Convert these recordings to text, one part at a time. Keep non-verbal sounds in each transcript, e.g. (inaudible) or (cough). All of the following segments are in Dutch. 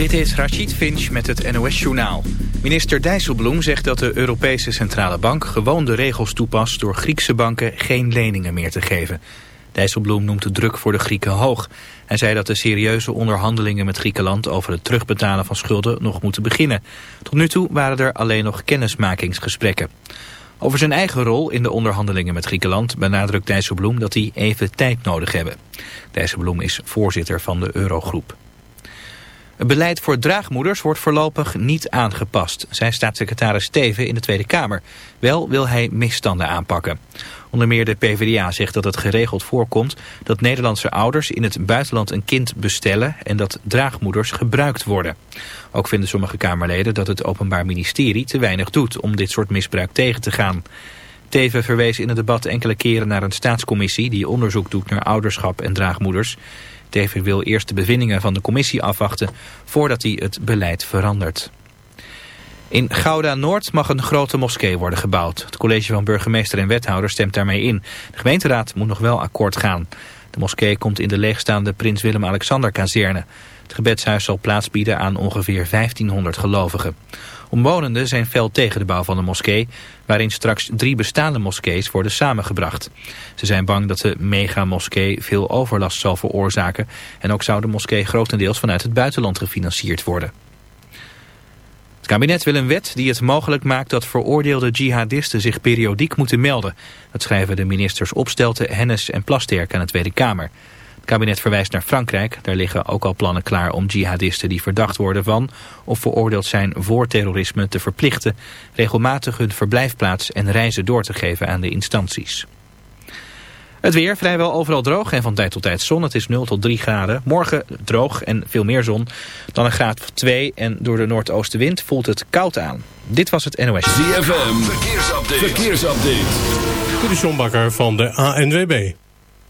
Dit is Rachid Finch met het NOS-journaal. Minister Dijsselbloem zegt dat de Europese Centrale Bank gewoon de regels toepast... door Griekse banken geen leningen meer te geven. Dijsselbloem noemt de druk voor de Grieken hoog. Hij zei dat de serieuze onderhandelingen met Griekenland... over het terugbetalen van schulden nog moeten beginnen. Tot nu toe waren er alleen nog kennismakingsgesprekken. Over zijn eigen rol in de onderhandelingen met Griekenland benadrukt Dijsselbloem dat die even tijd nodig hebben. Dijsselbloem is voorzitter van de Eurogroep. Het beleid voor draagmoeders wordt voorlopig niet aangepast, zei staatssecretaris Steven in de Tweede Kamer. Wel wil hij misstanden aanpakken. Onder meer de PvdA zegt dat het geregeld voorkomt dat Nederlandse ouders in het buitenland een kind bestellen en dat draagmoeders gebruikt worden. Ook vinden sommige Kamerleden dat het Openbaar Ministerie te weinig doet om dit soort misbruik tegen te gaan. Teven verwees in het debat enkele keren naar een staatscommissie die onderzoek doet naar ouderschap en draagmoeders. Teven wil eerst de bevindingen van de commissie afwachten voordat hij het beleid verandert. In Gouda-Noord mag een grote moskee worden gebouwd. Het college van burgemeester en wethouder stemt daarmee in. De gemeenteraad moet nog wel akkoord gaan. De moskee komt in de leegstaande Prins Willem-Alexander-kazerne. Het gebedshuis zal plaats bieden aan ongeveer 1500 gelovigen. Omwonenden zijn fel tegen de bouw van de moskee, waarin straks drie bestaande moskees worden samengebracht. Ze zijn bang dat de megamoskee veel overlast zal veroorzaken en ook zou de moskee grotendeels vanuit het buitenland gefinancierd worden. Het kabinet wil een wet die het mogelijk maakt dat veroordeelde jihadisten zich periodiek moeten melden. Dat schrijven de ministers Opstelten, Hennis en Plasterk aan de Tweede Kamer. Het kabinet verwijst naar Frankrijk. Daar liggen ook al plannen klaar om jihadisten die verdacht worden van... of veroordeeld zijn voor terrorisme te verplichten... regelmatig hun verblijfplaats en reizen door te geven aan de instanties. Het weer vrijwel overal droog en van tijd tot tijd zon. Het is 0 tot 3 graden. Morgen droog en veel meer zon dan een graad of 2. En door de noordoostenwind voelt het koud aan. Dit was het NOS. ZFM, verkeersupdate. verkeersupdate. De Sjombakker van de ANWB.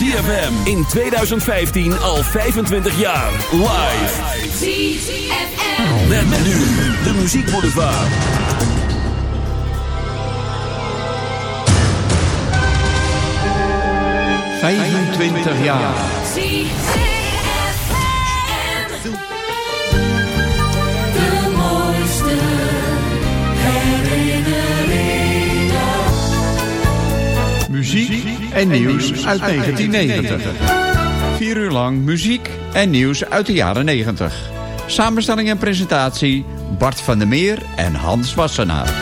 ZFM in 2015 al 25 jaar. Live. ZFM. Met, met nu de Muziek Boulevard. ZFM. 25 jaar. De mooiste herinneringen. Muziek en nieuws uit 1990. Vier uur lang muziek en nieuws uit de jaren 90. Samenstelling en presentatie Bart van der Meer en Hans Wassenaar.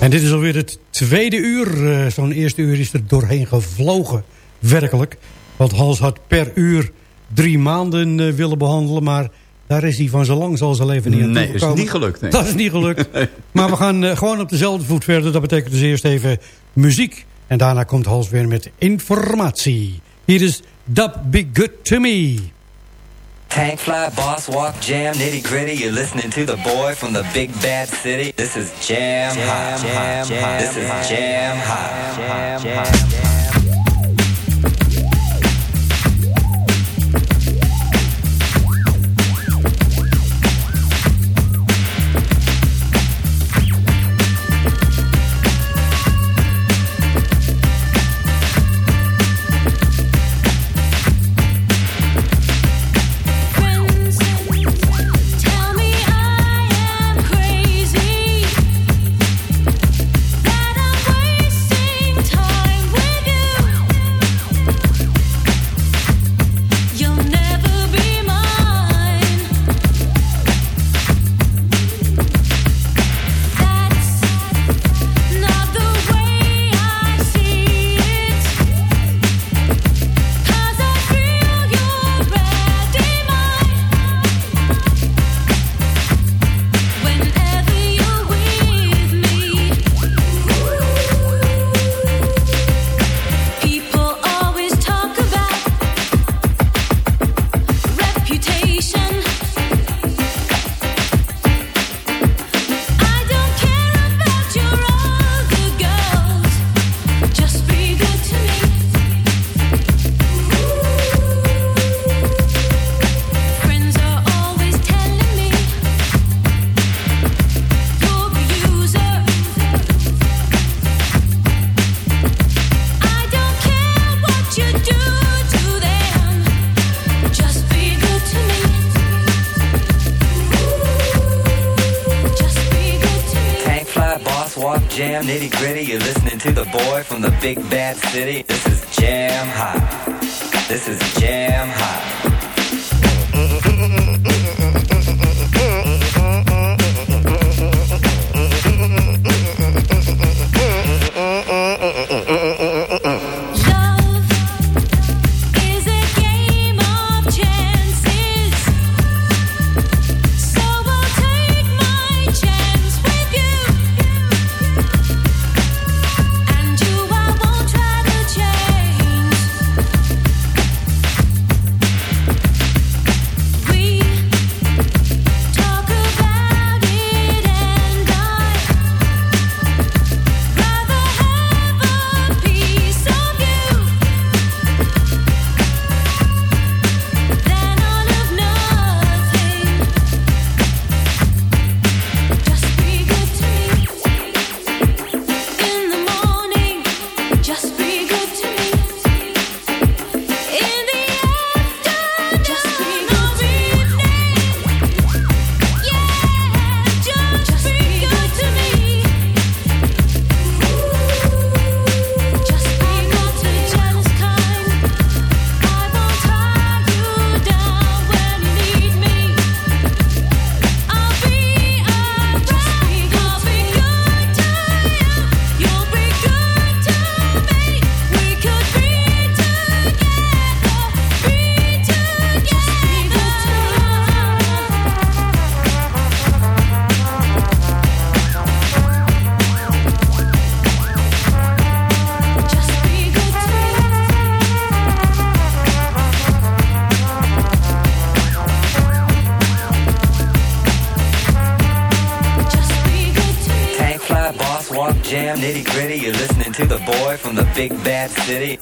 En dit is alweer het tweede uur. Uh, Zo'n eerste uur is er doorheen gevlogen. Werkelijk. Want Hans had per uur drie maanden uh, willen behandelen. Maar daar is hij van zo lang zal zijn leven niet aan Nee, dat is niet gelukt. Nee. Dat is niet gelukt. (laughs) nee. Maar we gaan uh, gewoon op dezelfde voet verder. Dat betekent dus eerst even muziek. En daarna komt Hans weer met informatie. Hier is Dub Be Good To Me. Tank fly, boss walk, jam, nitty gritty. You're listening to the boy from the big bad city. This is jam, jam hot, jam, jam, This is jam hot, jam, jam. nitty gritty. You're listening to the boy from the big bad city. Big bad city.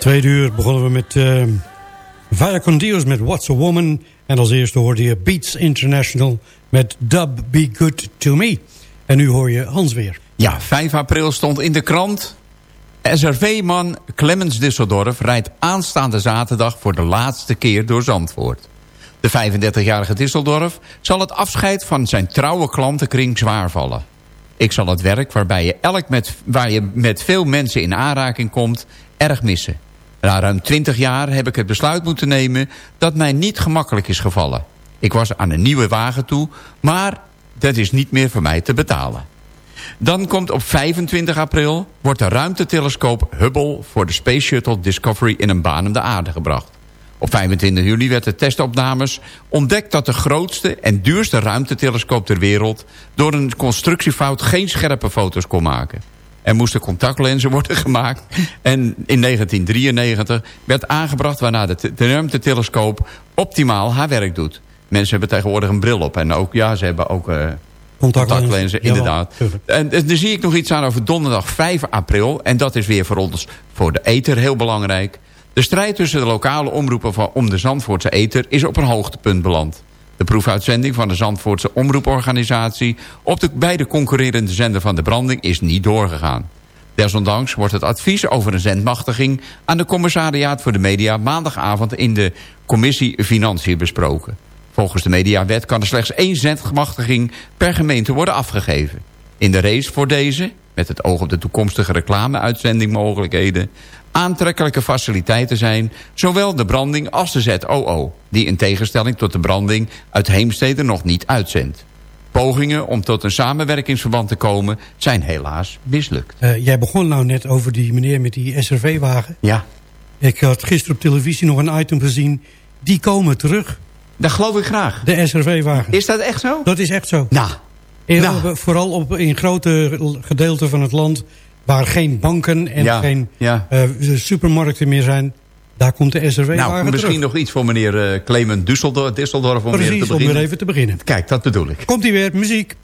Tweede uur begonnen we met uh, Vaya con Dios met What's a Woman. En als eerste hoorde je Beats International met Dub Be Good To Me. En nu hoor je Hans weer. Ja, 5 april stond in de krant... SRV-man Clemens Disseldorf rijdt aanstaande zaterdag... voor de laatste keer door Zandvoort. De 35-jarige Disseldorf zal het afscheid van zijn trouwe klantenkring zwaar vallen. Ik zal het werk waarbij je elk met, waar je met veel mensen in aanraking komt... erg missen. Na ruim 20 jaar heb ik het besluit moeten nemen... dat mij niet gemakkelijk is gevallen. Ik was aan een nieuwe wagen toe, maar dat is niet meer voor mij te betalen. Dan komt op 25 april wordt de ruimtetelescoop Hubble voor de Space Shuttle Discovery in een baan om de aarde gebracht. Op 25 juli werd de testopnames ontdekt dat de grootste en duurste ruimtetelescoop ter wereld door een constructiefout geen scherpe foto's kon maken. Er moesten contactlenzen worden (laughs) gemaakt en in 1993 werd aangebracht waarna de, ruimtetelescoop optimaal haar werk doet. Mensen hebben tegenwoordig een bril op en ook, ja, ze hebben ook... Uh, Contactlenzen, inderdaad. En dan zie ik nog iets aan over donderdag 5 april. En dat is weer voor ons, voor de ether, heel belangrijk. De strijd tussen de lokale omroepen van, om de Zandvoortse ether is op een hoogtepunt beland. De proefuitzending van de Zandvoortse omroeporganisatie... op de beide concurrerende zender van de branding is niet doorgegaan. Desondanks wordt het advies over een zendmachtiging... aan de commissariaat voor de media maandagavond in de commissie Financiën besproken. Volgens de mediawet kan er slechts één zendmachtiging per gemeente worden afgegeven. In de race voor deze, met het oog op de toekomstige reclame-uitzendingmogelijkheden... aantrekkelijke faciliteiten zijn zowel de branding als de ZOO... die in tegenstelling tot de branding uit Heemstede nog niet uitzendt. pogingen om tot een samenwerkingsverband te komen zijn helaas mislukt. Eh, jij begon nou net over die meneer met die SRV-wagen. Ja. Ik had gisteren op televisie nog een item gezien. Die komen terug. Dat geloof ik graag. De SRV-wagen. Is dat echt zo? Dat is echt zo. Nou. Nou. Vooral op, in grote gedeelten van het land... waar geen banken en Ja, geen ja. eh, supermarkten meer zijn... daar komt de SRV-wagen Nou, misschien terug. nog iets voor meneer eh, Clement Düsseldorf, Disseldorf om weer te Precies, om beginnen. weer even te beginnen. Kijk, dat bedoel ik. Komt hij weer, muziek.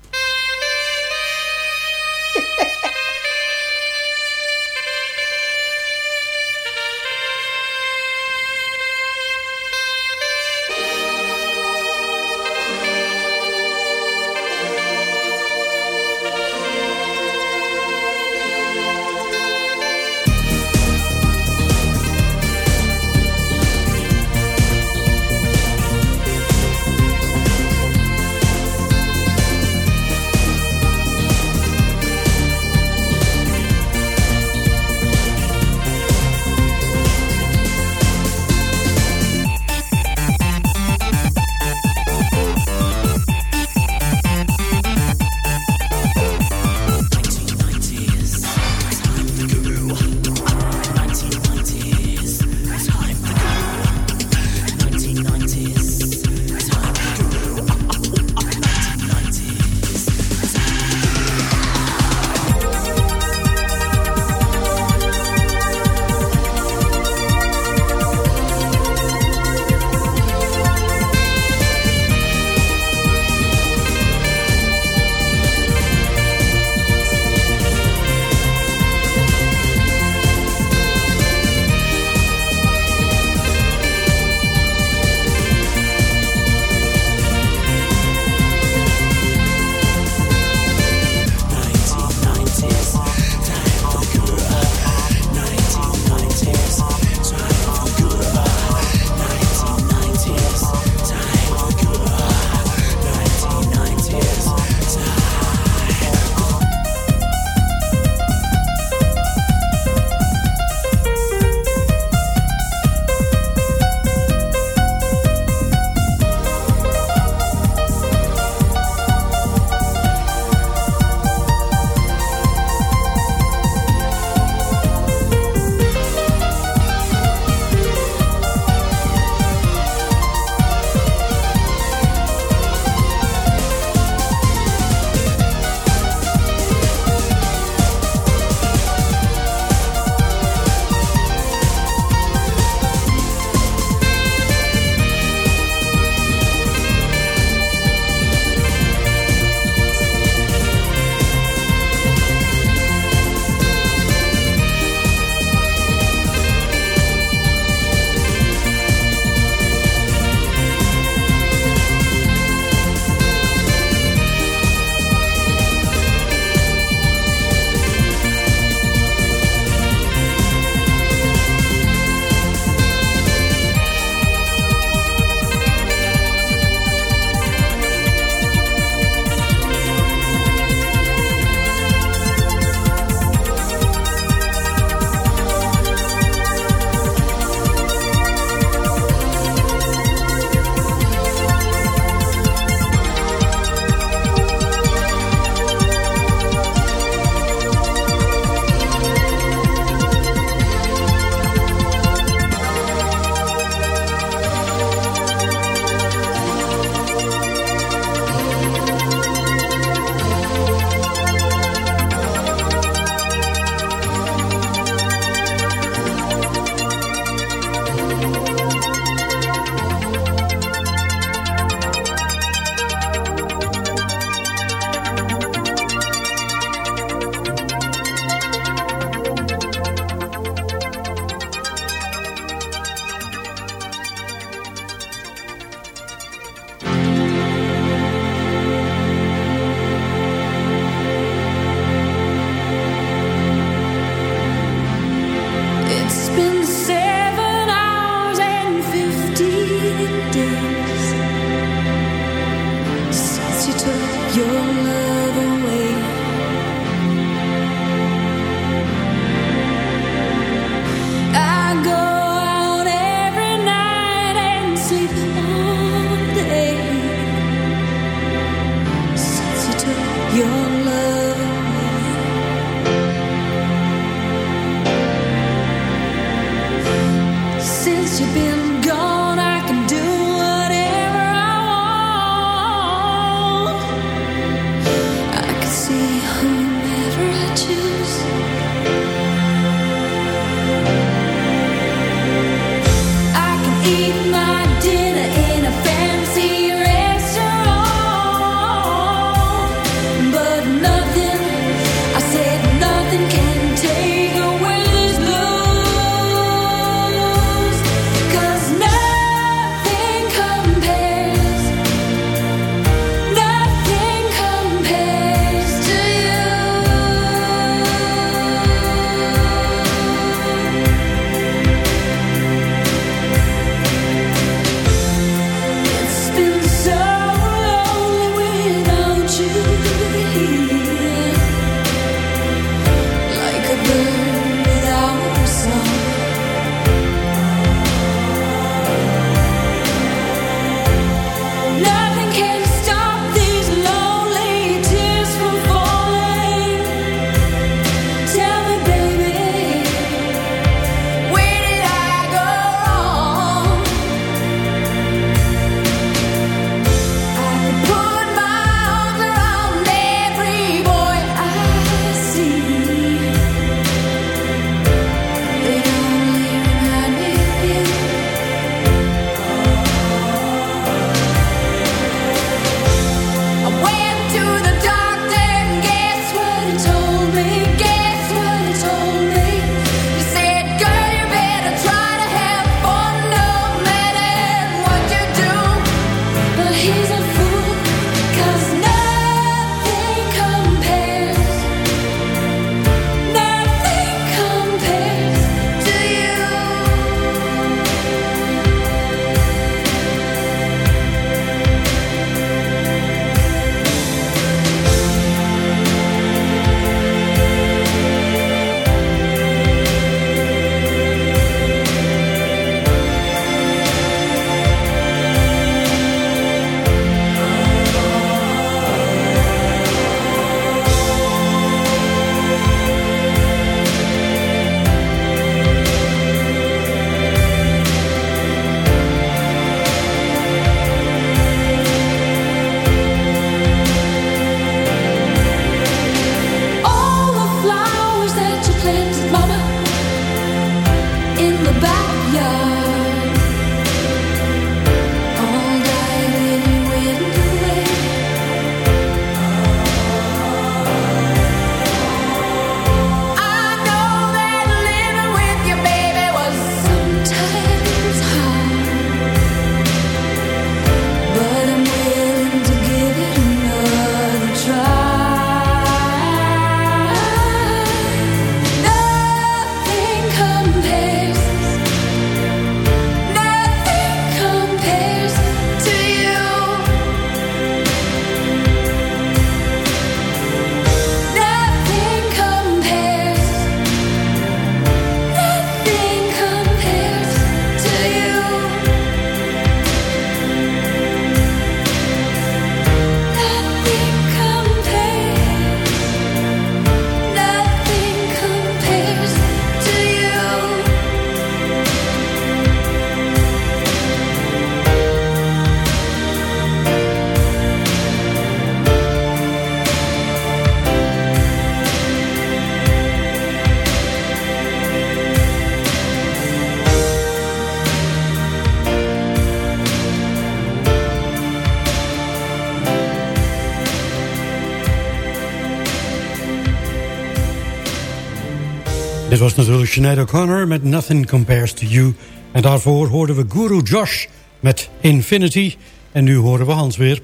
was natuurlijk Sinead O'Connor met Nothing Compares to You. En daarvoor hoorden we Guru Josh met Infinity. En nu horen we Hans weer.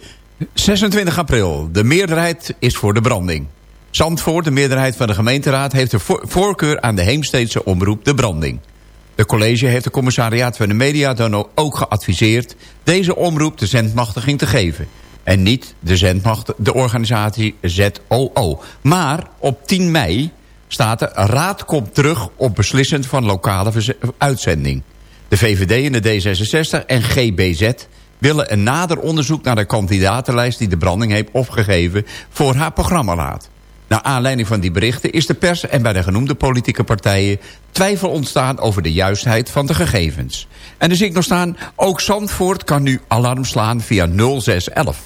26 april. De meerderheid is voor de branding. Zandvoort, de meerderheid van de gemeenteraad... heeft de voorkeur aan de Heemsteedse omroep De Branding. De college heeft de commissariaat van de media dan ook geadviseerd... deze omroep de zendmachtiging te geven. En niet de, zendmacht, de organisatie ZOO. Maar op 10 mei staat er... Raad komt terug op beslissend van lokale uitzending. De VVD en de D66 en GBZ willen een nader onderzoek naar de kandidatenlijst... die de branding heeft opgegeven voor haar programma laat. Naar aanleiding van die berichten is de pers en bij de genoemde politieke partijen... twijfel ontstaan over de juistheid van de gegevens. En er zie ik nog staan, ook Zandvoort kan nu alarm slaan via 0611.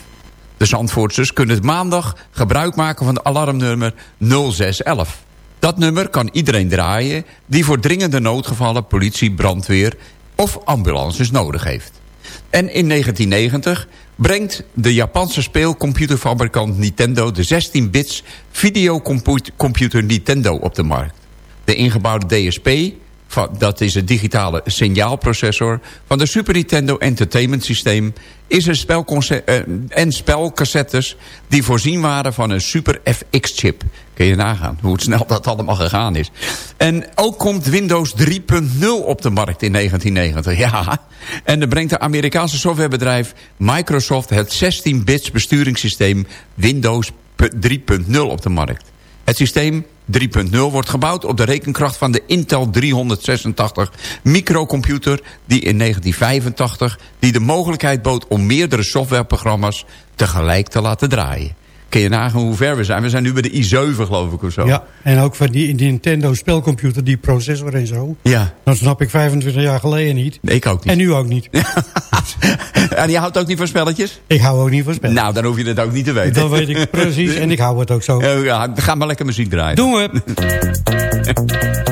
De Zandvoortsters kunnen maandag gebruik maken van het alarmnummer 0611. Dat nummer kan iedereen draaien die voor dringende noodgevallen politie, brandweer of ambulances nodig heeft. En in 1990 brengt de Japanse speelcomputerfabrikant Nintendo... de 16-bits videocomputer Nintendo op de markt. De ingebouwde DSP, dat is het digitale signaalprocessor... van de Super Nintendo Entertainment System... is een spelconce- eh, en spelcassettes die voorzien waren van een Super FX-chip. Kun je nagaan hoe snel dat allemaal gegaan is. En ook komt Windows 3.0 op de markt in 1990. Ja, en dan brengt de Amerikaanse softwarebedrijf Microsoft... het 16-bits besturingssysteem Windows 3.0 op de markt. Het systeem 3.0 wordt gebouwd op de rekenkracht van de Intel 386 microcomputer... die in 1985 die de mogelijkheid bood om meerdere softwareprogramma's tegelijk te laten draaien. Kun je nagaan hoe ver we zijn? We zijn nu bij de i7 geloof ik of zo. Ja, en ook van die, die Nintendo spelcomputer, die processor en zo. Ja. Dat snap ik 25 jaar geleden niet. Ik ook niet. En nu ook niet. (laughs) en je houdt ook niet van spelletjes? Ik hou ook niet van spelletjes. Nou, dan hoef je het ook niet te weten. Dat weet ik precies en ik hou het ook zo. Ja, ga maar lekker muziek draaien. Doen we. (laughs)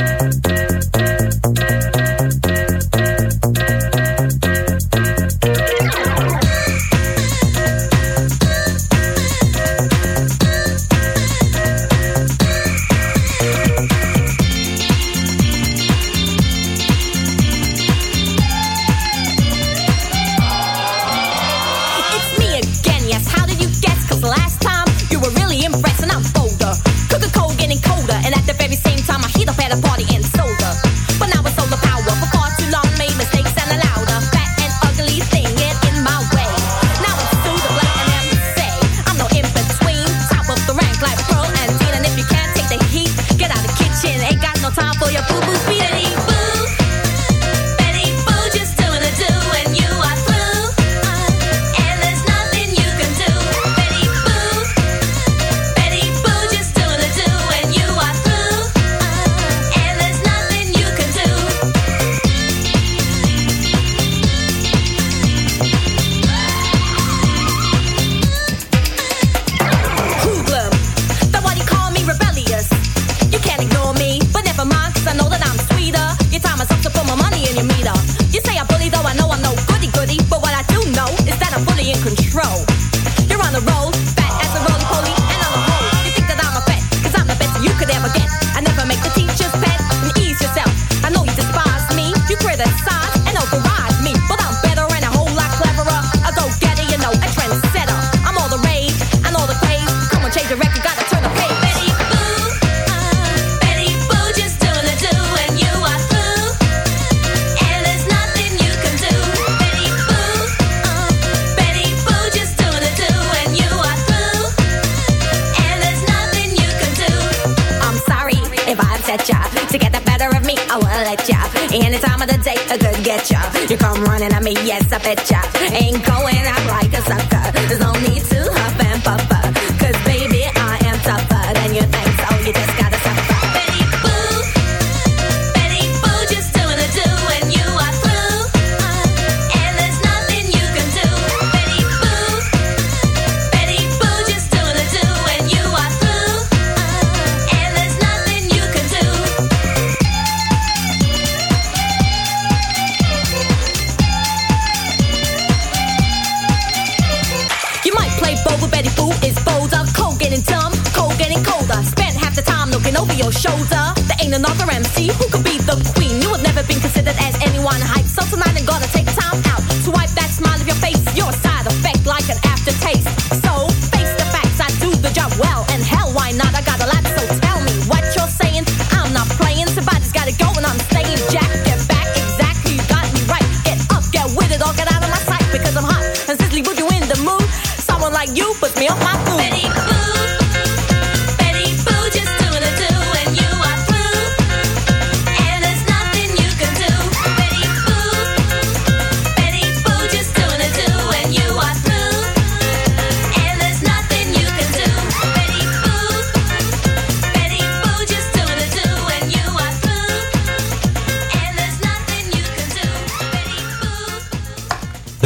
someone and I mean yes, I betcha. Ain't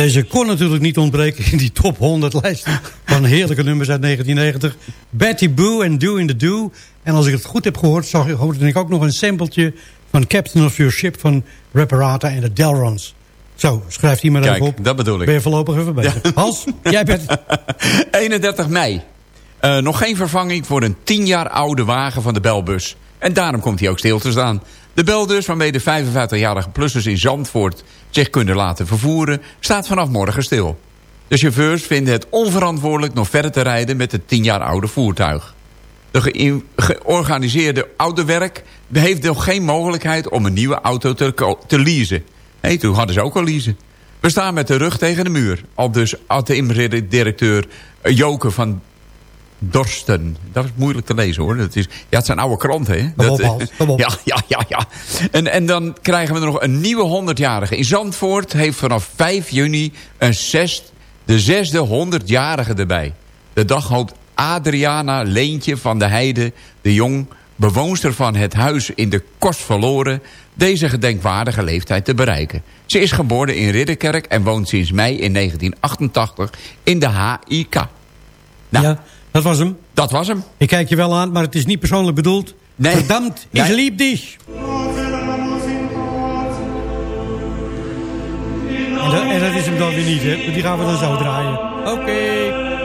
Deze kon natuurlijk niet ontbreken in die top 100 lijst van heerlijke nummers uit 1990. Betty Boo en Do in the Do. En als ik het goed heb gehoord, zag, hoorde ik ook nog een sampletje van Captain of Your Ship van Reparata en de Delrons. Zo, schrijft hij maar Kijk, even op. dat bedoel ik. Ben je voorlopig even bezig. Hans, jij bent... (laughs) 31 mei. Eh, nog geen vervanging voor een 10 jaar oude wagen van de belbus. En daarom komt hij ook stil te staan. De bel dus, waarmee de 55-jarige plussers in Zandvoort zich kunnen laten vervoeren... staat vanaf morgen stil. De chauffeurs vinden het onverantwoordelijk nog verder te rijden met het 10 jaar oude voertuig. De ge- georganiseerde autowerk heeft nog geen mogelijkheid om een nieuwe auto te, leasen. Hé, toen hadden ze ook al leasen. We staan met de rug tegen de muur. Al dus ATM-directeur Joke van Dorsten. Dat is moeilijk te lezen hoor. Dat is, ja, het zijn oude kranten hè. Kom op, Dat- Hans, kom op. (laughs) Ja, ja, ja. ja. En, en dan krijgen we er nog een nieuwe 100-jarige. In Zandvoort heeft vanaf 5 juni een zes, de zesde 100-jarige erbij. De dag hoopt Adriana Leentje van de Heide de Jong... bewoonster van het huis in de Kost verloren... deze gedenkwaardige leeftijd te bereiken. Ze is geboren in Ridderkerk en woont sinds mei in 1988 in de HIK. Nou, Ja, dat was hem. dat was hem. Ik kijk je wel aan, maar het is niet persoonlijk bedoeld. Nee. Verdammt, ik Nee. liep dich. En dat, en dat is hem dan weer niet, hè? Die gaan we dan zo draaien. Oké.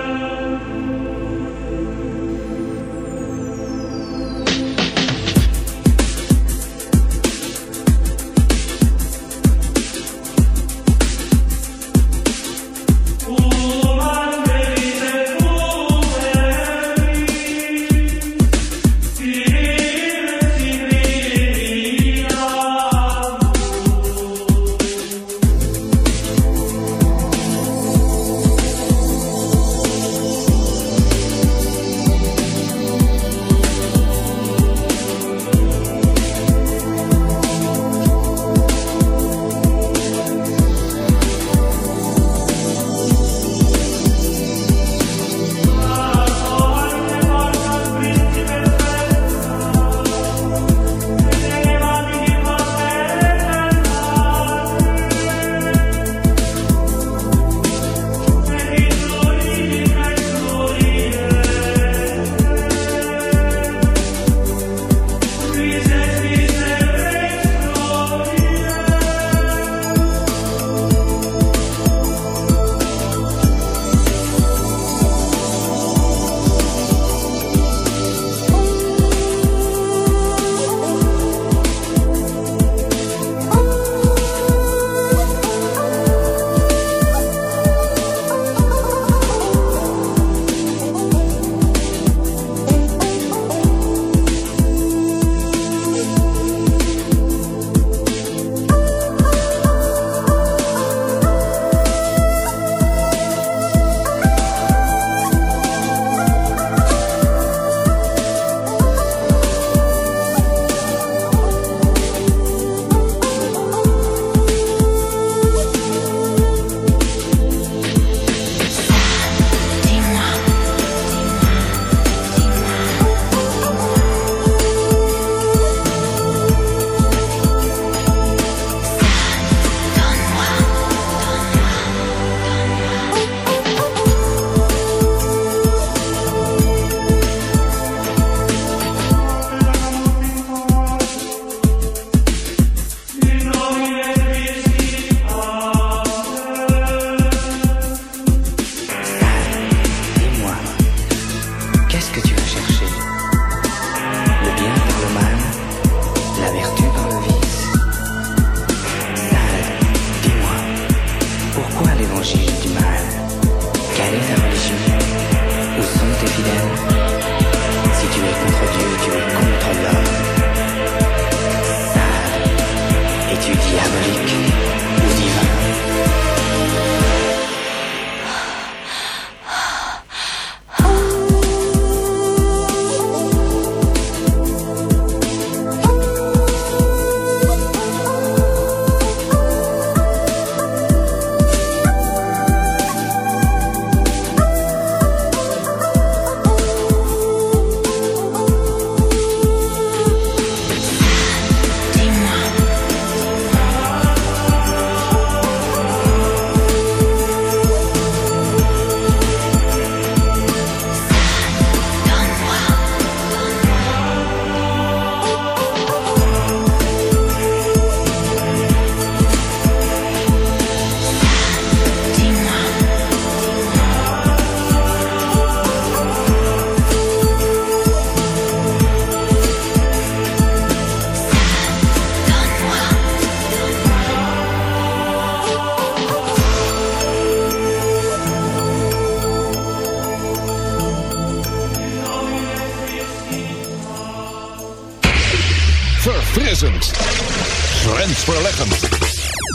Grensverleggend.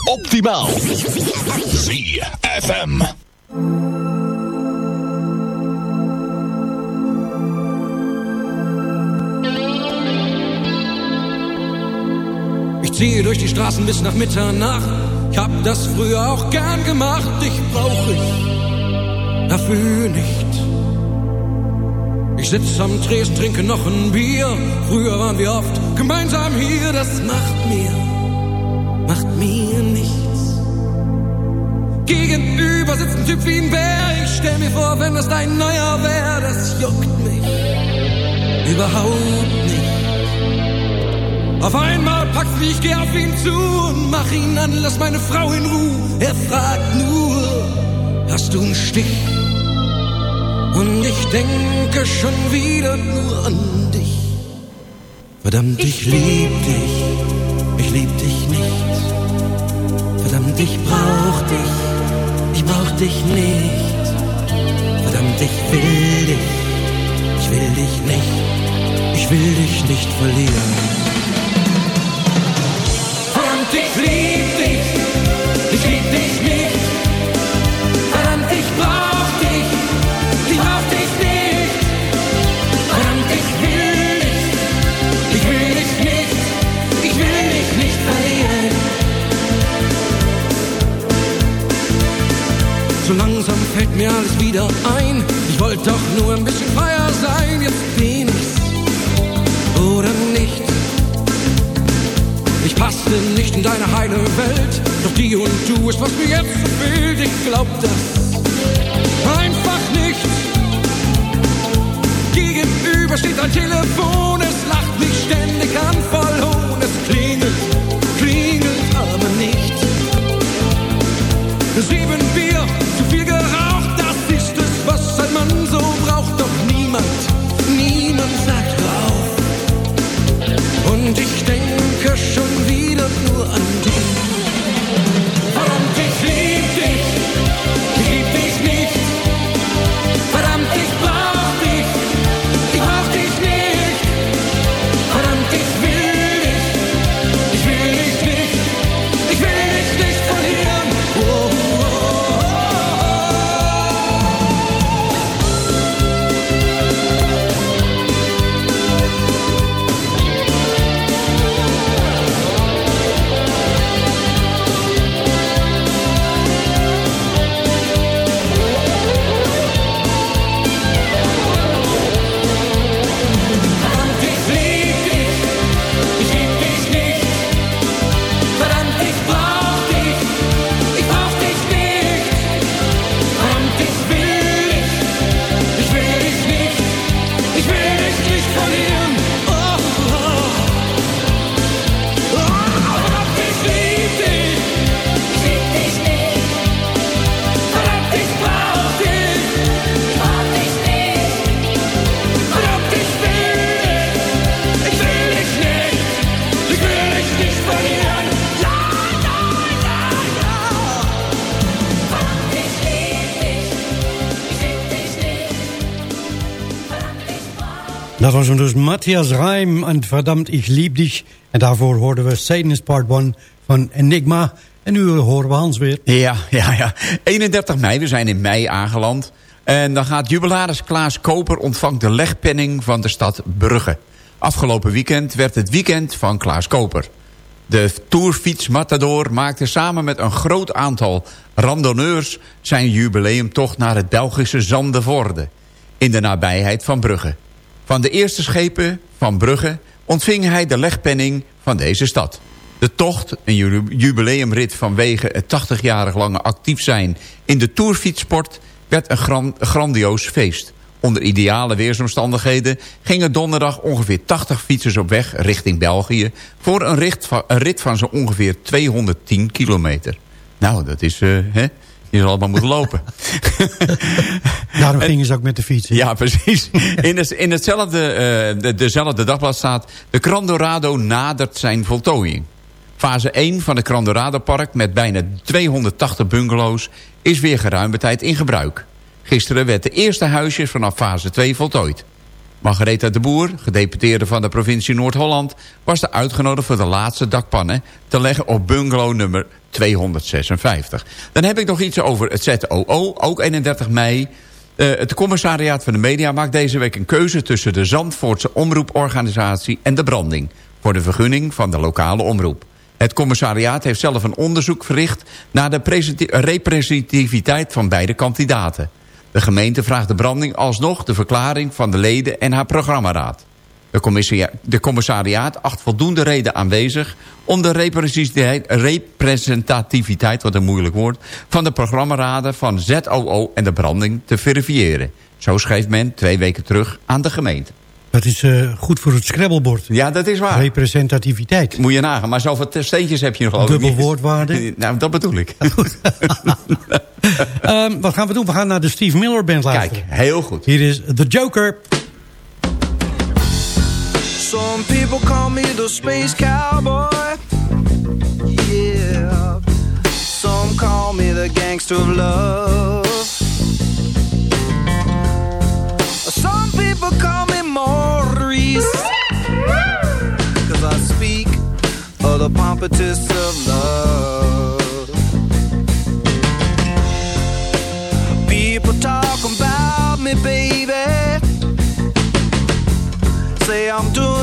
Optimaal. ZFM. Ich ziehe durch die Straßen bis nach Mitternacht. Ich hab das früher auch gern gemacht. Dich brauch ich dafür nicht. Ich sitz am Tresen, trinke noch ein Bier. Früher waren wir oft gemeinsam hier. Das macht mir, Gegenüber sitzt ein Typ wie ein Bär. Ich stell mir vor, wenn das dein neuer wär, das juckt mich überhaupt nicht. Auf einmal packt's mich, ich geh auf ihn zu und mach ihn an, lass meine Frau in Ruhe. Er fragt nur, hast du einen Stich? Und ich denke schon wieder nur an dich. Verdammt, ich lieb dich, ich lieb dich nicht. Verdammt, ich brauch dich, ich brauch dich nicht. Verdammt, ich will dich, ich will dich nicht, ich will dich nicht verlieren. Verdammt, ich lieb dich, fällt mir alles wieder ein. Ich wollte doch nur ein bisschen freier sein, jetzt bin ich's. Oder nicht? Ich passte nicht in deine heile Welt, doch die und du ist, was mir jetzt so fehlt. Ich glaub das einfach nicht. Gegenüber steht ein Telefon, Dat was dus Matthias Rijm en Verdammt, ik lieb dich. En daarvoor hoorden we Sadness Part 1 van Enigma. En nu horen we Hans weer. Ja, ja, ja. 31 mei, we zijn in mei aangeland. En dan gaat jubilaris Klaas Koper ontvangt de legpenning van de stad Brugge. Afgelopen weekend werd het weekend van Klaas Koper. De tourfietsmatador maakte samen met een groot aantal randonneurs... zijn jubileumtocht naar het Belgische Zandvoorde... in de nabijheid van Brugge. Van de eerste schepen van Brugge ontving hij de legpenning van deze stad. De tocht, een ju- jubileumrit vanwege het 80-jarig lange actief zijn... in de tourfietsport werd een gran- grandioos feest. Onder ideale weersomstandigheden gingen donderdag ongeveer 80 fietsers op weg richting België... voor een rit van zo ongeveer 210 kilometer. Nou, dat is... eh, hè? Je zal allemaal moeten lopen. (laughs) Daarom gingen ze ook met de fiets. Ja, precies. In, het, in hetzelfde, eh, de, dezelfde dagblad staat... De Crandorado nadert zijn voltooiing. Fase 1 van het Crandorado Park met bijna 280 bungalows... is weer geruime tijd in gebruik. Gisteren werd de eerste huisjes vanaf fase 2 voltooid. Margaretha de Boer, gedeputeerde van de provincie Noord-Holland... was de uitgenodigd voor de laatste dakpannen te leggen op bungalow nummer 256. Dan heb ik nog iets over het ZOO, ook 31 mei. Uh, het commissariaat van de media maakt deze week een keuze... tussen de Zandvoortse omroeporganisatie en de branding... voor de vergunning van de lokale omroep. Het commissariaat heeft zelf een onderzoek verricht... naar de representativiteit van beide kandidaten. De gemeente vraagt de branding alsnog de verklaring van de leden en haar programmaraad. De, de commissariaat acht voldoende reden aanwezig om de representativiteit, wat een moeilijk woord, van de programmaraden van ZOO en de branding te verifiëren. Zo schrijft men twee weken terug aan de gemeente. Dat is uh, goed voor het scrabblebord. Ja, dat is waar. Representativiteit. Moet je nagaan, maar zoveel steentjes heb je nog geloof Dubbel woordwaarde. (laughs) nou, dat bedoel ik. um, (laughs) wat gaan we doen? We gaan naar de Steve Miller Band luisteren. Kijk, heel goed. Hier is The Joker. Some people call me the space cowboy. Yeah. Some call me the gangster of love. Some people call me Maurice. (laughs) Cause I speak of the pompatus of love.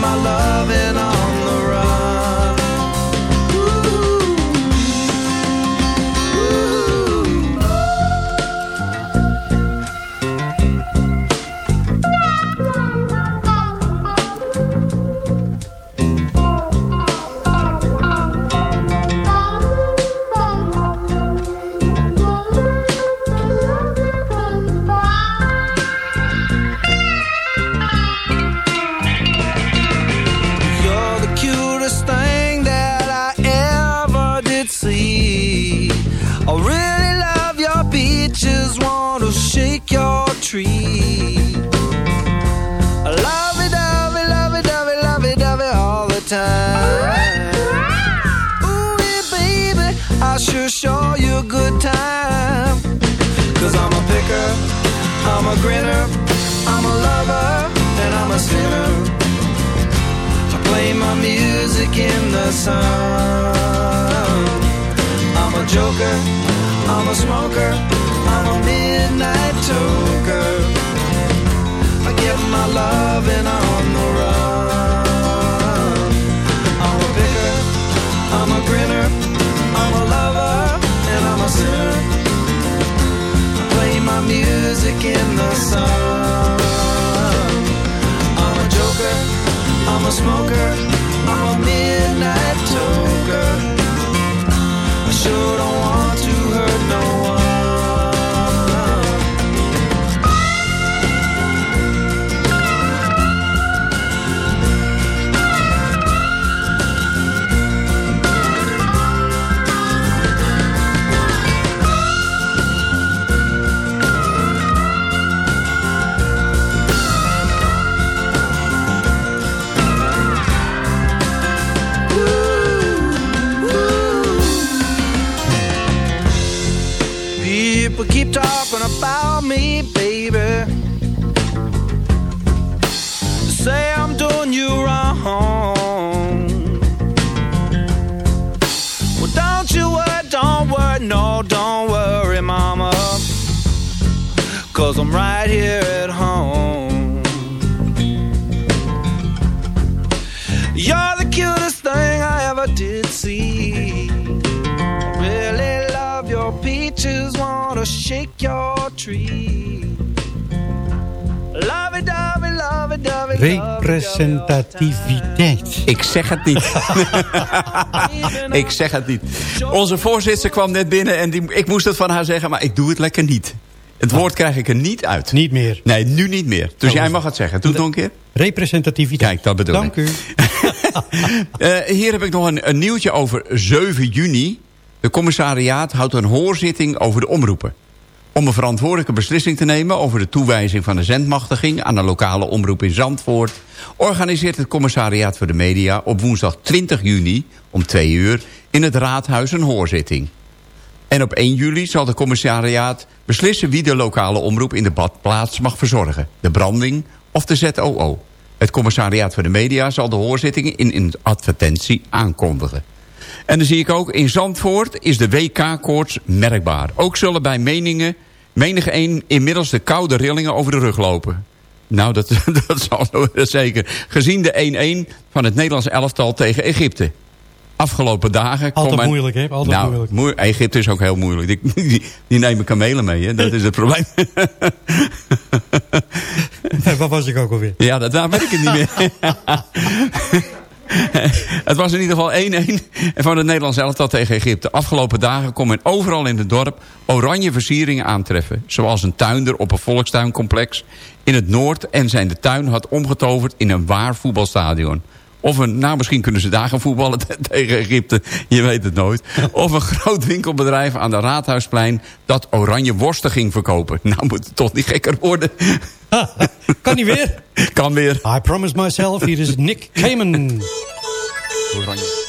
my love and all sure show you a good time. Cause I'm a picker, I'm a grinner, I'm a lover, and I'm a sinner. I play my music in the sun. I'm a joker, I'm a smoker, I'm a midnight toker. I get my loving on music in the sun. I'm a joker, I'm a smoker, I'm a midnight toker. I sure Representativiteit. Ik zeg het niet. (laughs) ik zeg het niet. Onze voorzitter kwam net binnen en die, ik moest het van haar zeggen, maar ik doe het lekker niet. Het woord krijg ik er niet uit. Niet meer. Nee, nu niet meer. Dus jij mag het zeggen. Doe het nog een keer. Representativiteit. Kijk, dat bedoel Dank ik. u. (laughs) Eh, hier heb ik nog een, een nieuwtje over 7 juni. De commissariaat houdt een hoorzitting over de omroepen. Om een verantwoordelijke beslissing te nemen over de toewijzing van de zendmachtiging aan de lokale omroep in Zandvoort, organiseert het commissariaat voor de media op woensdag 20 juni om 2 uur in het raadhuis een hoorzitting. En op 1 juli zal de commissariaat beslissen wie de lokale omroep in de badplaats mag verzorgen. De branding of de ZOO. Het commissariaat voor de media zal de hoorzittingen in een advertentie aankondigen. En dan zie ik ook, in Zandvoort is de WK-koorts merkbaar. Ook zullen bij meningen, menige een inmiddels de koude rillingen over de rug lopen. Nou, dat, (laughs) dat zal zo zeker. Gezien de 1-1 van het Nederlandse elftal tegen Egypte. Afgelopen dagen... Altijd men- moeilijk, hè? Altijd nou, moeilijk. moe- Egypte is ook heel moeilijk. Die, die, die nemen kamelen mee, hè? dat is het probleem. (laughs) Waar was ik ook alweer? Ja, dat daar weet ik het niet meer. (laughs) (laughs) het was in ieder geval 1-1 van het Nederlands elftal tegen Egypte. Afgelopen dagen kon men overal in het dorp oranje versieringen aantreffen. Zoals een tuinder op een volkstuincomplex in het noord... en zijn de tuin had omgetoverd in een waar voetbalstadion. Of een, nou misschien kunnen ze daar gaan voetballen (laughs) tegen Egypte. Je weet het nooit. Of een groot winkelbedrijf aan de Raadhuisplein... dat oranje worsten ging verkopen. Nou moet het toch niet gekker worden. (laughs) Kan niet weer? (laughs) Kan weer. I promise myself, hier is Nick Cayman. Oranje.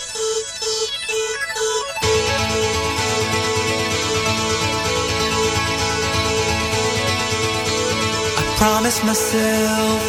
I promised myself,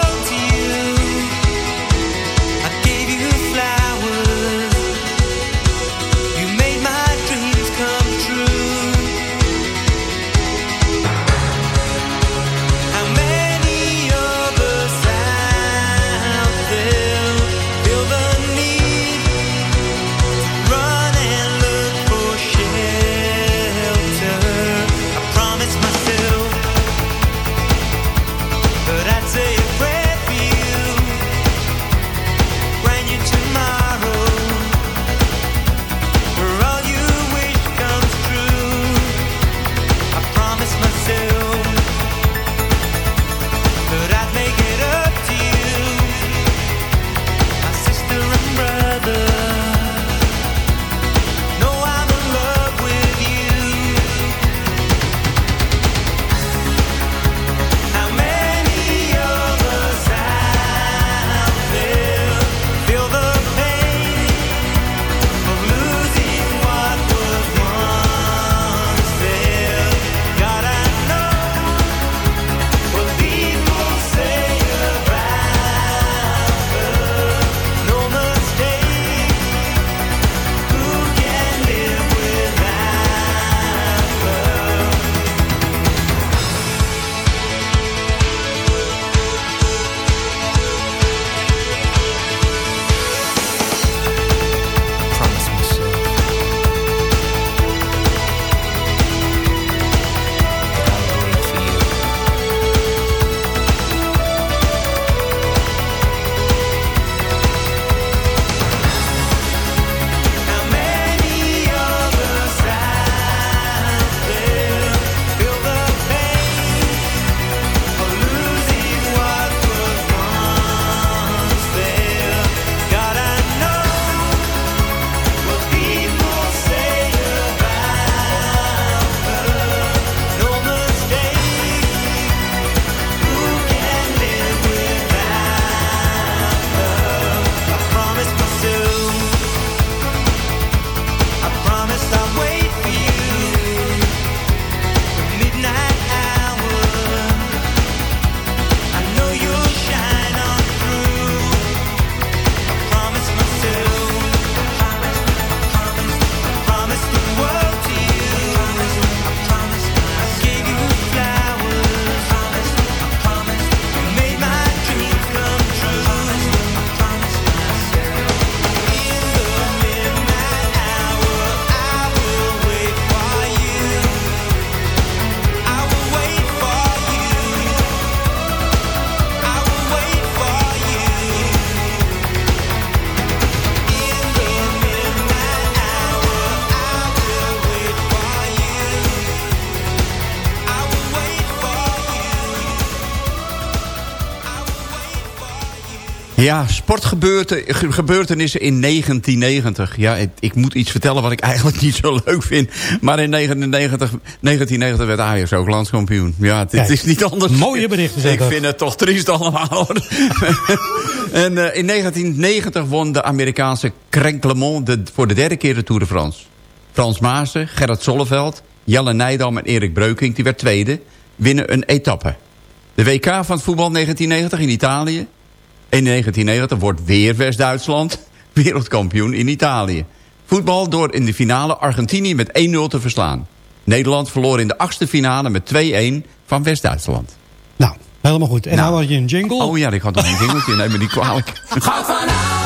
Ja, sportgebeurtenissen in 1990. Ja, ik, ik, moet iets vertellen wat ik eigenlijk niet zo leuk vind. Maar in 1990, 1990 werd Ajax ook landskampioen. Ja, het, het is niet anders. Mooie berichten zeker. Ik vind het toch triest allemaal. Hoor. (laughs) en uh, in 1990 won de Amerikaanse Cranklemont de, voor de derde keer de Tour de France. Frans Maassen, Gerrit Zolleveld, Jelle Nijdam en Erik Breukink, die werd tweede, winnen een etappe. De WK van het voetbal 1990 in Italië. In 1990 wordt weer West-Duitsland wereldkampioen in Italië. Voetbal door in de finale Argentinië met 1-0 te verslaan. Nederland verloor in de achtste finale met 2-1 van West-Duitsland. Nou, helemaal goed. En nou, had je een jingle. Oh ja, ik had nog een jingletje. Neem me niet kwalijk. Ga vanuit.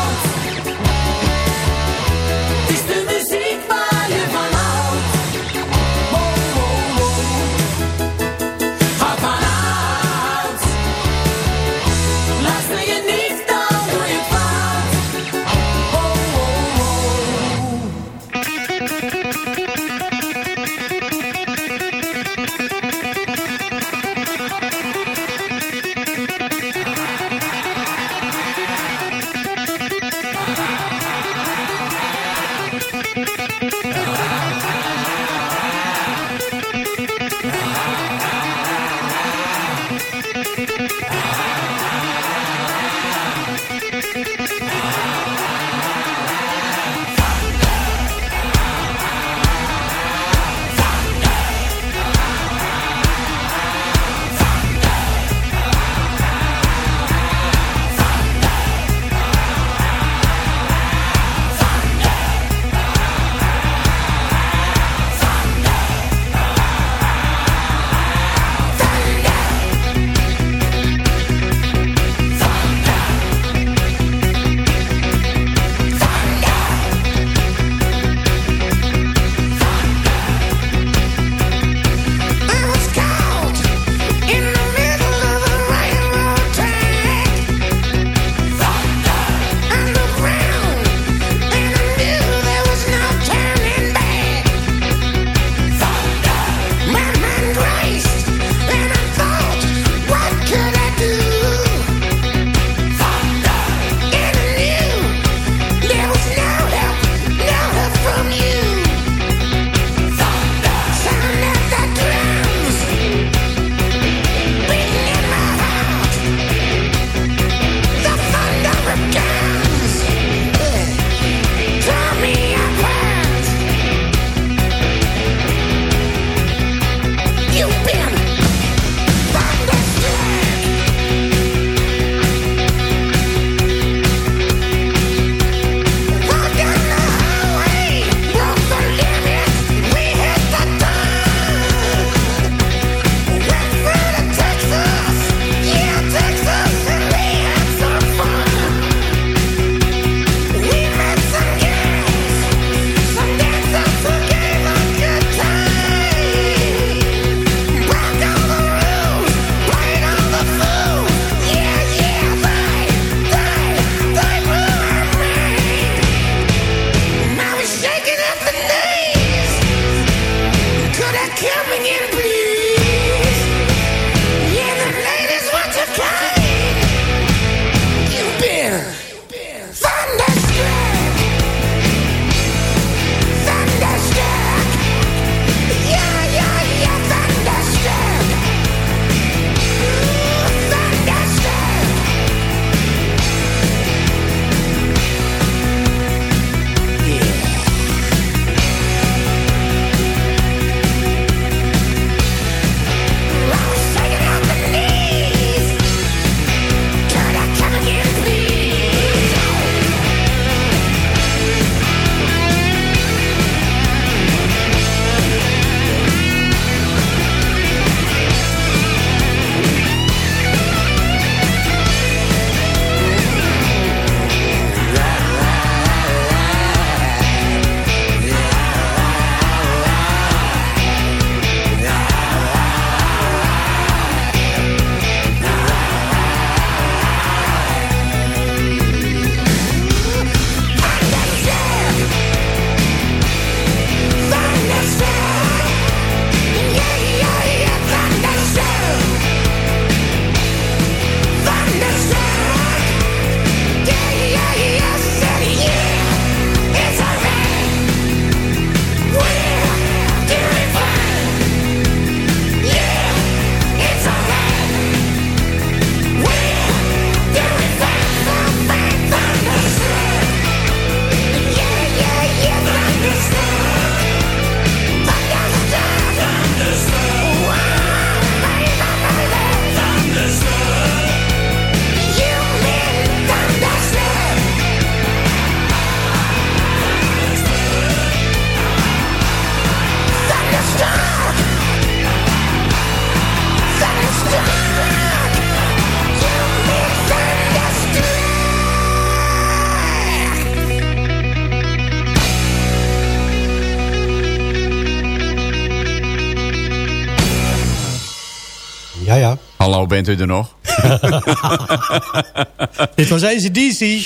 Bent u er nog? (laughs) Dit was ACDC.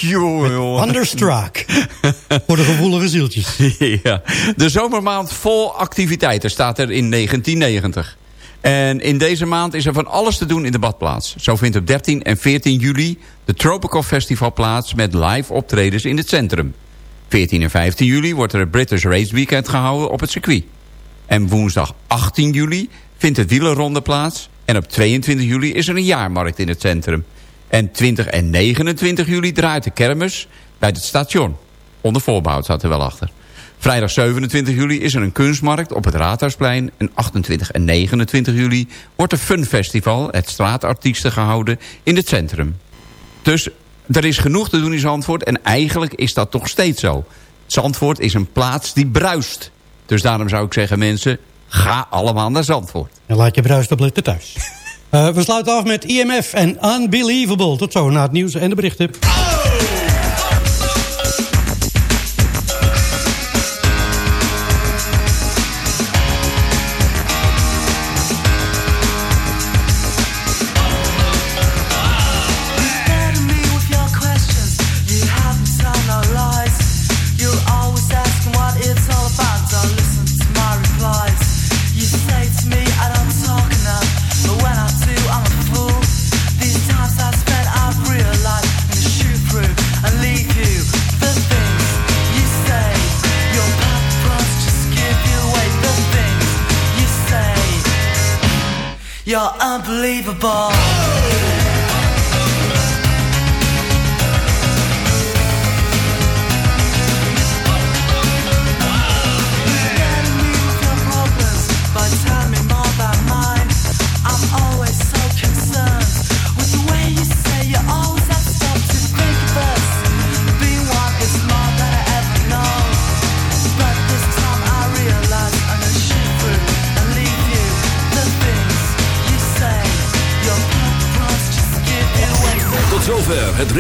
Thunderstruck. Voor de gevoelige zieltjes. (laughs) ja. De zomermaand vol activiteiten staat er in 1990. En in deze maand is er van alles te doen in de badplaats. Zo vindt op 13 en 14 juli de Tropical Festival plaats... met live optredens in het centrum. 14 en 15 juli wordt er het British Race Weekend gehouden op het circuit. En woensdag 18 juli vindt het wielerronde plaats... en op 22 juli is er een jaarmarkt in het centrum. En 20 en 29 juli draait de kermis bij het station. Onder voorbouw staat er wel achter. Vrijdag 27 juli is er een kunstmarkt op het Raadhuisplein. En 28 en 29 juli wordt een Fun Festival, het straatartiesten, gehouden in het centrum. Dus er is genoeg te doen in Zandvoort en eigenlijk is dat toch steeds zo. Zandvoort is een plaats die bruist. Dus daarom zou ik zeggen mensen, ga allemaal naar Zandvoort. En laat je bruistabletten thuis. (laughs) Eh, we sluiten af met IMF en Unbelievable. Tot zo na het nieuws en de berichten.